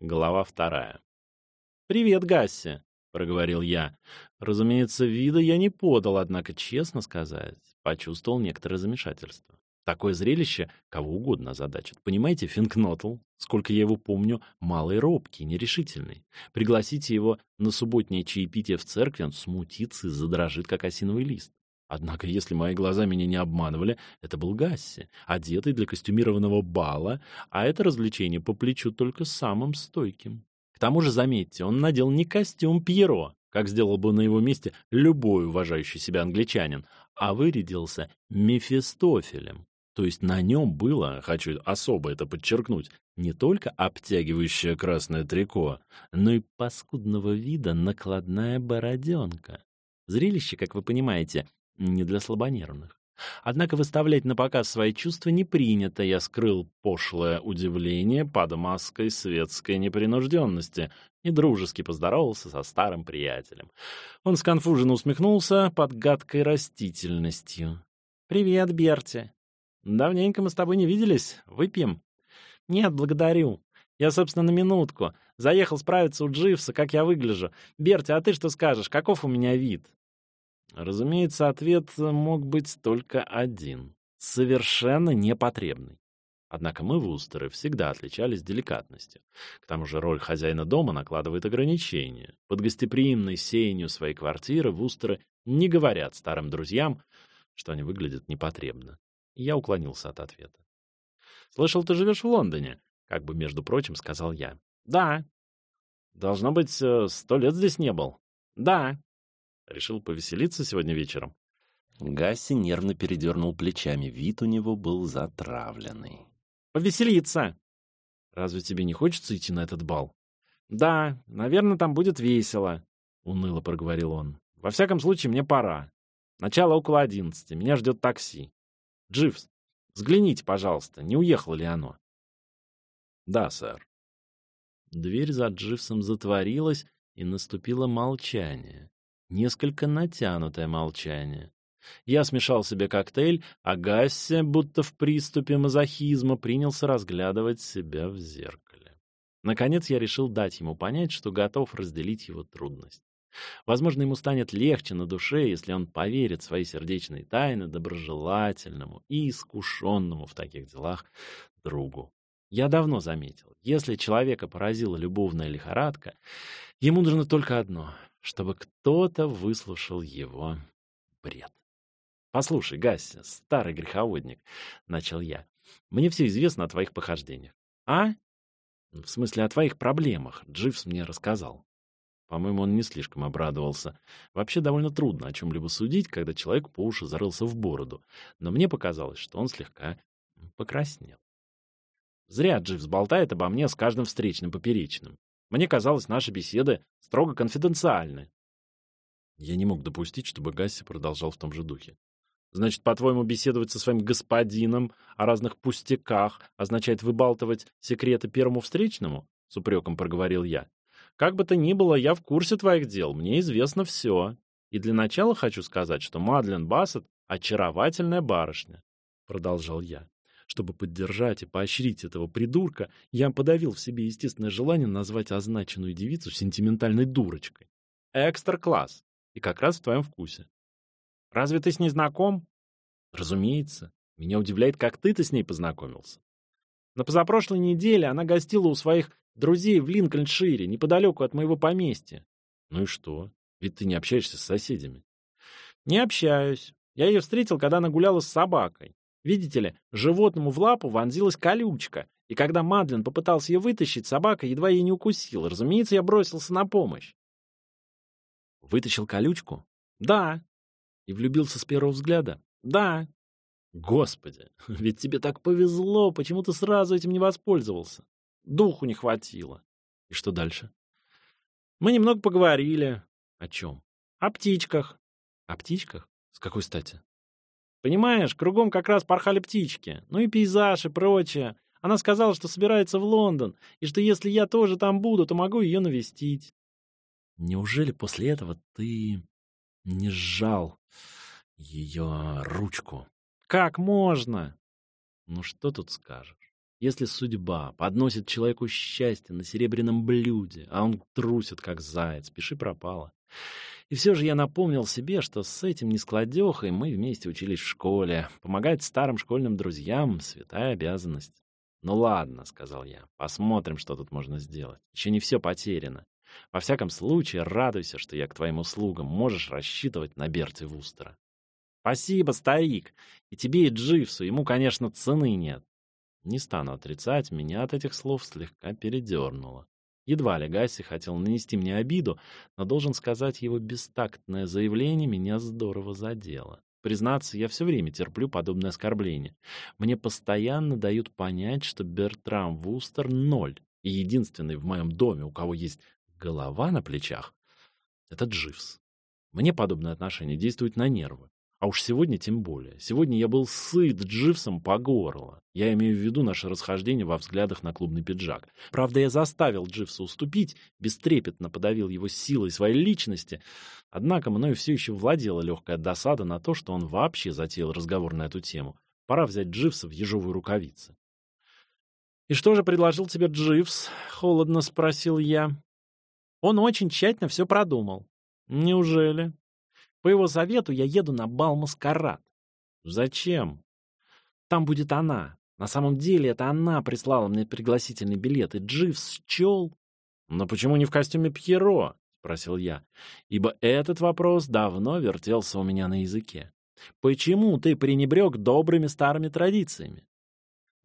Глава вторая. «Привет, Гасси», — проговорил я. Разумеется, вида я не подал, однако, честно сказать, почувствовал некоторое замешательство. Такое зрелище кого угодно озадачит. Понимаете, Финкнотл, сколько я его помню, малый робкий, нерешительный. Пригласите его на субботнее чаепитие в церкви, он смутится и задрожит, как осиновый лист. Однако, если мои глаза меня не обманывали, это был Гасси, одетый для костюмированного бала, а это развлечение по плечу только самым стойким. К тому же, заметьте, он надел не костюм Пьеро, как сделал бы на его месте любой уважающий себя англичанин, а вырядился Мефистофелем. То есть на нем было, хочу особо это подчеркнуть, не только обтягивающее красное трико, но и паскудного вида накладная бороденка. Зрелище, как вы понимаете, не для слабонервных. Однако выставлять на показ свои чувства не принято. Я скрыл пошлое удивление под маской светской непринужденности и дружески поздоровался со старым приятелем. Он сконфуженно усмехнулся под гадкой растительностью. «Привет, Берти. Давненько мы с тобой не виделись. Выпьем?» «Нет, благодарю. Я, собственно, на минутку. Заехал справиться у Дживса, как я выгляжу. Берти, а ты что скажешь? Каков у меня вид?» Разумеется, ответ мог быть только один — совершенно непотребный. Однако мы, вустеры, всегда отличались деликатностью. К тому же роль хозяина дома накладывает ограничения. Под гостеприимной сенью своей квартиры вустеры не говорят старым друзьям, что они выглядят непотребно. я уклонился от ответа. «Слышал, ты живешь в Лондоне?» — как бы, между прочим, сказал я. «Да». «Должно быть, э, сто лет здесь не был?» «Да». Решил повеселиться сегодня вечером?» Гасси нервно передернул плечами. Вид у него был затравленный. «Повеселиться!» «Разве тебе не хочется идти на этот бал?» «Да, наверное, там будет весело», — уныло проговорил он. «Во всяком случае, мне пора. Начало около одиннадцати. Меня ждет такси. Дживс, взгляните, пожалуйста, не уехало ли оно?» «Да, сэр». Дверь за Дживсом затворилась, и наступило молчание несколько натянутое молчание. Я смешал себе коктейль, а Гасси, будто в приступе мазохизма, принялся разглядывать себя в зеркале. Наконец я решил дать ему понять, что готов разделить его трудность. Возможно, ему станет легче на душе, если он поверит свои сердечные тайны доброжелательному и искушенному в таких делах другу. Я давно заметил, если человека поразила любовная лихорадка, ему нужно только одно чтобы кто-то выслушал его бред. «Послушай, Гася, старый греховодник», — начал я, — «мне все известно о твоих похождениях». «А?» «В смысле, о твоих проблемах», — Дживс мне рассказал. По-моему, он не слишком обрадовался. Вообще довольно трудно о чем-либо судить, когда человек по уши зарылся в бороду. Но мне показалось, что он слегка покраснел. Зря Дживс болтает обо мне с каждым встречным поперечным. Мне казалось, наши беседы строго конфиденциальны. Я не мог допустить, чтобы Гасси продолжал в том же духе. Значит, по-твоему, беседовать со своим господином о разных пустяках означает выбалтывать секреты первому встречному? С упреком проговорил я. Как бы то ни было, я в курсе твоих дел, мне известно все. И для начала хочу сказать, что Мадлен Бассет — очаровательная барышня, — продолжал я. Чтобы поддержать и поощрить этого придурка, я подавил в себе естественное желание назвать означенную девицу сентиментальной дурочкой. Экстра-класс. И как раз в твоем вкусе. Разве ты с ней знаком? Разумеется. Меня удивляет, как ты-то с ней познакомился. На позапрошлой неделе она гостила у своих друзей в Линкольншире, неподалеку от моего поместья. Ну и что? Ведь ты не общаешься с соседями. Не общаюсь. Я ее встретил, когда она гуляла с собакой. Видите ли, животному в лапу вонзилась колючка, и когда Мадлен попытался ее вытащить, собака едва ей не укусила. Разумеется, я бросился на помощь. Вытащил колючку? Да. И влюбился с первого взгляда? Да. Господи, ведь тебе так повезло, почему ты сразу этим не воспользовался? Духу не хватило. И что дальше? Мы немного поговорили. О чем? О птичках. О птичках? С какой стати? Понимаешь, кругом как раз порхали птички. Ну и пейзаж и прочее. Она сказала, что собирается в Лондон, и что если я тоже там буду, то могу ее навестить. Неужели после этого ты не сжал ее ручку? Как можно? Ну что тут скажешь? Если судьба подносит человеку счастье на серебряном блюде, а он трусит, как заяц, пиши пропало. И все же я напомнил себе, что с этим нескладехой мы вместе учились в школе. Помогать старым школьным друзьям — святая обязанность. «Ну ладно», — сказал я, — «посмотрим, что тут можно сделать. Еще не все потеряно. Во всяком случае, радуйся, что я к твоим услугам. Можешь рассчитывать на Берти Вустера». «Спасибо, старик. И тебе, и Дживсу. Ему, конечно, цены нет». Не стану отрицать, меня от этих слов слегка передернуло. Едва ли Гасси хотел нанести мне обиду, но должен сказать, его бестактное заявление меня здорово задело. Признаться, я все время терплю подобное оскорбление. Мне постоянно дают понять, что Бертрам Вустер — ноль, и единственный в моем доме, у кого есть голова на плечах, — это Дживс. Мне подобное отношение действует на нервы. А уж сегодня тем более. Сегодня я был сыт Дживсом по горло. Я имею в виду наше расхождение во взглядах на клубный пиджак. Правда, я заставил Дживса уступить, бестрепетно подавил его силой своей личности. Однако мною все еще владела легкая досада на то, что он вообще затеял разговор на эту тему. Пора взять Дживса в ежовые рукавицы. «И что же предложил тебе Дживс?» — холодно спросил я. Он очень тщательно все продумал. «Неужели?» По его совету я еду на бал-маскарад. Зачем? Там будет она. На самом деле это она прислала мне пригласительный билет, и Дживс счел... Но почему не в костюме Пьеро? Спросил я, ибо этот вопрос давно вертелся у меня на языке. Почему ты пренебрег добрыми старыми традициями?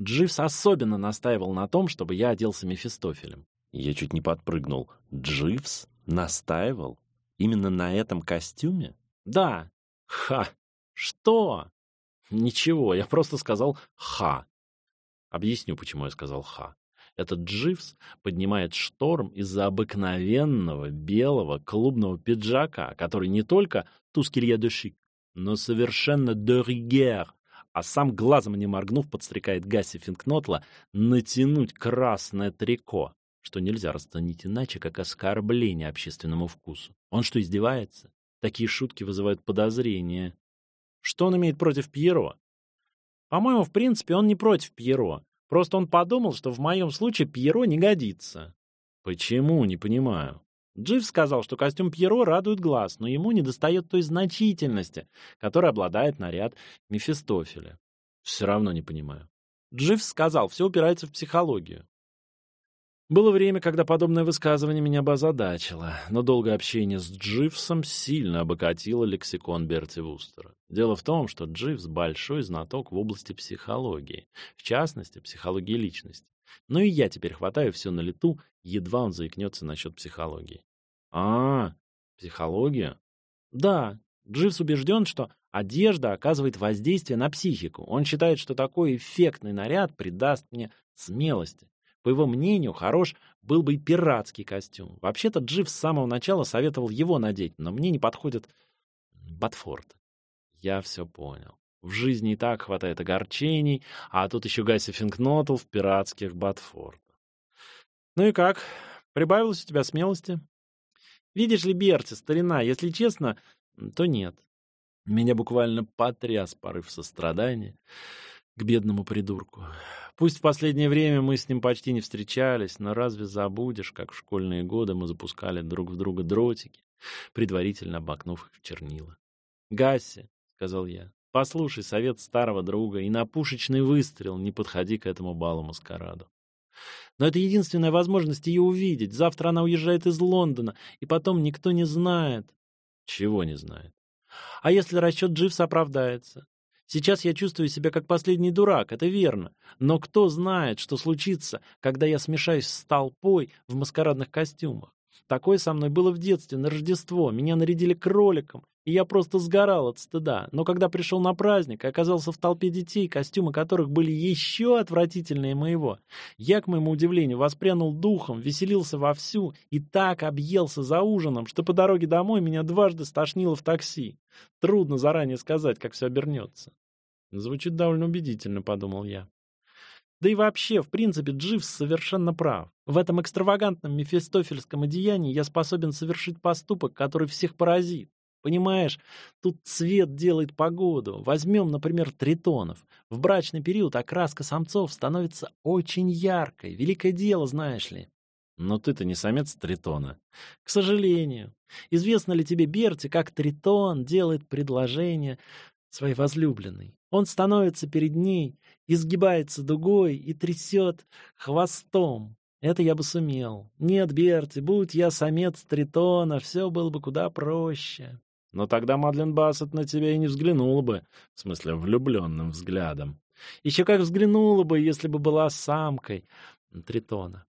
Дживс особенно настаивал на том, чтобы я оделся Мефистофелем. Я чуть не подпрыгнул. Дживс настаивал? Именно на этом костюме? Да. Ха. Что? Ничего, я просто сказал «ха». Объясню, почему я сказал «ха». Этот Дживс поднимает шторм из-за обыкновенного белого клубного пиджака, который не только тускилья де шик, но совершенно де ригер, а сам глазом не моргнув подстрекает Гасси Финкнотла натянуть красное трико, что нельзя расценить иначе, как оскорбление общественному вкусу. Он что, издевается? Такие шутки вызывают подозрения. Что он имеет против Пьеро? По-моему, в принципе, он не против Пьеро. Просто он подумал, что в моем случае Пьеро не годится. Почему? Не понимаю. Джив сказал, что костюм Пьеро радует глаз, но ему недостает той значительности, которой обладает наряд Мефистофеля. Все равно не понимаю. Джив сказал, все упирается в психологию. Было время, когда подобное высказывание меня бы озадачило, но долгое общение с Дживсом сильно обогатило лексикон Берти Вустера. Дело в том, что Дживс — большой знаток в области психологии, в частности, психологии личности. Но и я теперь хватаю все на лету, едва он заикнется насчет психологии. А, психология? Да, Дживс убежден, что одежда оказывает воздействие на психику. Он считает, что такой эффектный наряд придаст мне смелости. По его мнению, хорош был бы и пиратский костюм. Вообще-то Джив с самого начала советовал его надеть, но мне не подходит Батфорд. Я все понял. В жизни и так хватает огорчений, а тут еще Гасси Финкнотл в пиратских Батфордах. Ну и как? Прибавилось у тебя смелости? Видишь ли, Берти, старина, если честно, то нет. Меня буквально потряс порыв сострадания к бедному придурку. Пусть в последнее время мы с ним почти не встречались, но разве забудешь, как в школьные годы мы запускали друг в друга дротики, предварительно обмакнув их в чернила? «Гасси», — сказал я, — «послушай совет старого друга и на пушечный выстрел не подходи к этому балу-маскараду. Но это единственная возможность ее увидеть. Завтра она уезжает из Лондона, и потом никто не знает». «Чего не знает?» «А если расчет Дживса оправдается? Сейчас я чувствую себя как последний дурак, это верно. Но кто знает, что случится, когда я смешаюсь с толпой в маскарадных костюмах? Такое со мной было в детстве, на Рождество. Меня нарядили кроликом, и я просто сгорал от стыда. Но когда пришел на праздник и оказался в толпе детей, костюмы которых были еще отвратительнее моего, я, к моему удивлению, воспрянул духом, веселился вовсю и так объелся за ужином, что по дороге домой меня дважды стошнило в такси. Трудно заранее сказать, как все обернется. Звучит довольно убедительно, подумал я. Да и вообще, в принципе, Дживс совершенно прав. В этом экстравагантном мефистофельском одеянии я способен совершить поступок, который всех поразит. Понимаешь, тут цвет делает погоду. Возьмем, например, тритонов. В брачный период окраска самцов становится очень яркой. Великое дело, знаешь ли. Но ты-то не самец тритона. К сожалению. Известно ли тебе, Берти, как тритон делает предложение своей возлюбленной? Он становится перед ней, изгибается дугой и трясет хвостом. Это я бы сумел. Нет, Берти, будь я самец тритона, все было бы куда проще. Но тогда Мадлен Бассет на тебя и не взглянула бы, в смысле, влюбленным взглядом. Еще как взглянула бы, если бы была самкой Тритона.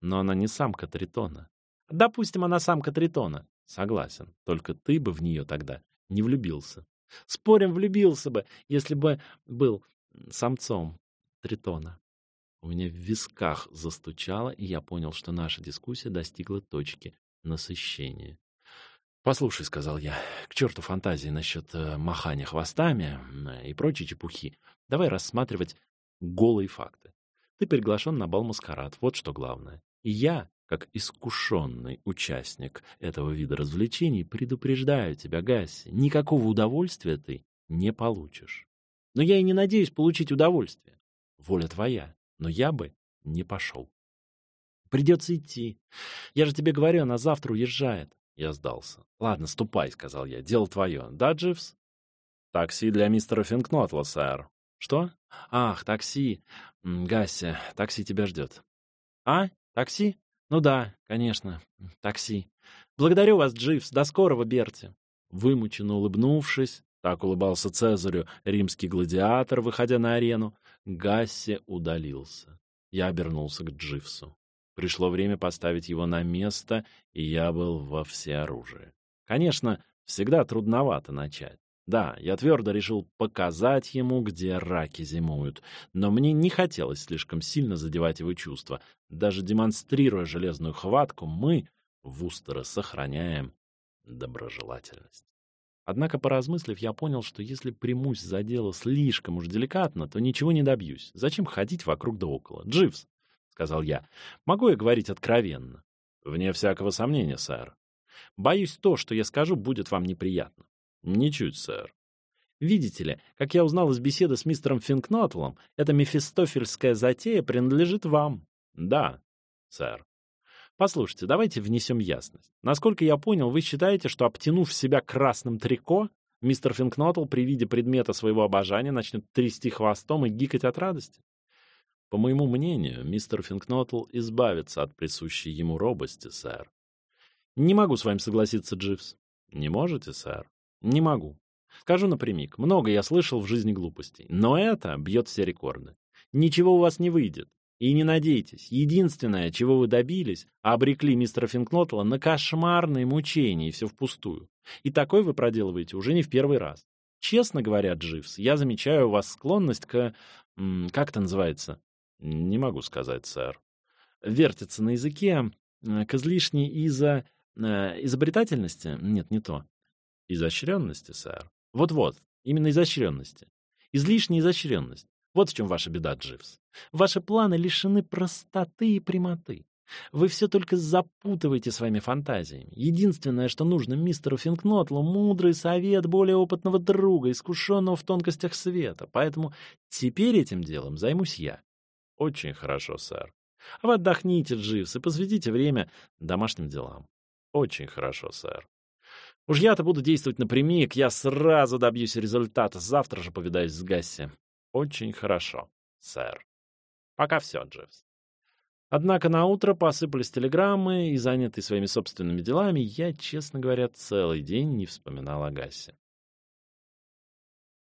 Но она не самка Тритона. Допустим, она самка Тритона. Согласен. Только ты бы в нее тогда не влюбился. Спорим, влюбился бы, если бы был самцом Тритона. У меня в висках застучало, и я понял, что наша дискуссия достигла точки насыщения. «Послушай», — сказал я, — «к черту фантазии насчет э, махания хвостами и прочей чепухи. Давай рассматривать голые факты. Ты приглашен на бал-маскарад, вот что главное. И я, как искушенный участник этого вида развлечений, предупреждаю тебя, Гасси, никакого удовольствия ты не получишь. Но я и не надеюсь получить удовольствие. Воля твоя, но я бы не пошел. Придется идти. Я же тебе говорю, она завтра уезжает. Я сдался. «Ладно, ступай», — сказал я. «Дело твое. Да, Дживс?» «Такси для мистера Финкнотла, сэр». «Что? Ах, такси. Гасси, такси тебя ждет». «А? Такси? Ну да, конечно, такси. Благодарю вас, Дживс. До скорого, Берти». Вымученно улыбнувшись, так улыбался Цезарю римский гладиатор, выходя на арену, Гасси удалился. Я обернулся к Дживсу. Пришло время поставить его на место, и я был во всеоружии. Конечно, всегда трудновато начать. Да, я твердо решил показать ему, где раки зимуют, но мне не хотелось слишком сильно задевать его чувства. Даже демонстрируя железную хватку, мы, Вустера, сохраняем доброжелательность. Однако, поразмыслив, я понял, что если примусь за дело слишком уж деликатно, то ничего не добьюсь. Зачем ходить вокруг да около? Дживс, сказал я. «Могу я говорить откровенно?» «Вне всякого сомнения, сэр. Боюсь, то, что я скажу, будет вам неприятно». «Ничуть, сэр. Видите ли, как я узнал из беседы с мистером Финкнотлом, эта мефистофельская затея принадлежит вам. Да, сэр. Послушайте, давайте внесем ясность. Насколько я понял, вы считаете, что обтянув себя красным трико, мистер Финкнотл при виде предмета своего обожания начнет трясти хвостом и гикать от радости? По моему мнению, мистер Финкнотл избавится от присущей ему робости, сэр. Не могу с вами согласиться, Дживс. Не можете, сэр? Не могу. Скажу напрямик, много я слышал в жизни глупостей, но это бьет все рекорды. Ничего у вас не выйдет. И не надейтесь. Единственное, чего вы добились, обрекли мистера Финкнотла на кошмарные мучения, и все впустую. И такой вы проделываете уже не в первый раз. Честно говоря, Дживс, я замечаю у вас склонность к... Как это называется? Не могу сказать, сэр. Вертится на языке э, к излишней изо... Э, изобретательности? Нет, не то. Изощренности, сэр. Вот-вот, именно изощренности. Излишняя изощренность. Вот в чем ваша беда, Дживс. Ваши планы лишены простоты и прямоты. Вы все только запутываете своими фантазиями. Единственное, что нужно мистеру Финкнотлу, мудрый совет более опытного друга, искушенного в тонкостях света. Поэтому теперь этим делом займусь я. Очень хорошо, сэр. А вы отдохните, Дживс, и посвятите время домашним делам. Очень хорошо, сэр. Уж я-то буду действовать напрямик, я сразу добьюсь результата. Завтра же повидаюсь с Гасси. Очень хорошо, сэр. Пока все, Дживс. Однако на утро посыпались телеграммы, и занятый своими собственными делами, я, честно говоря, целый день не вспоминал о Гассе.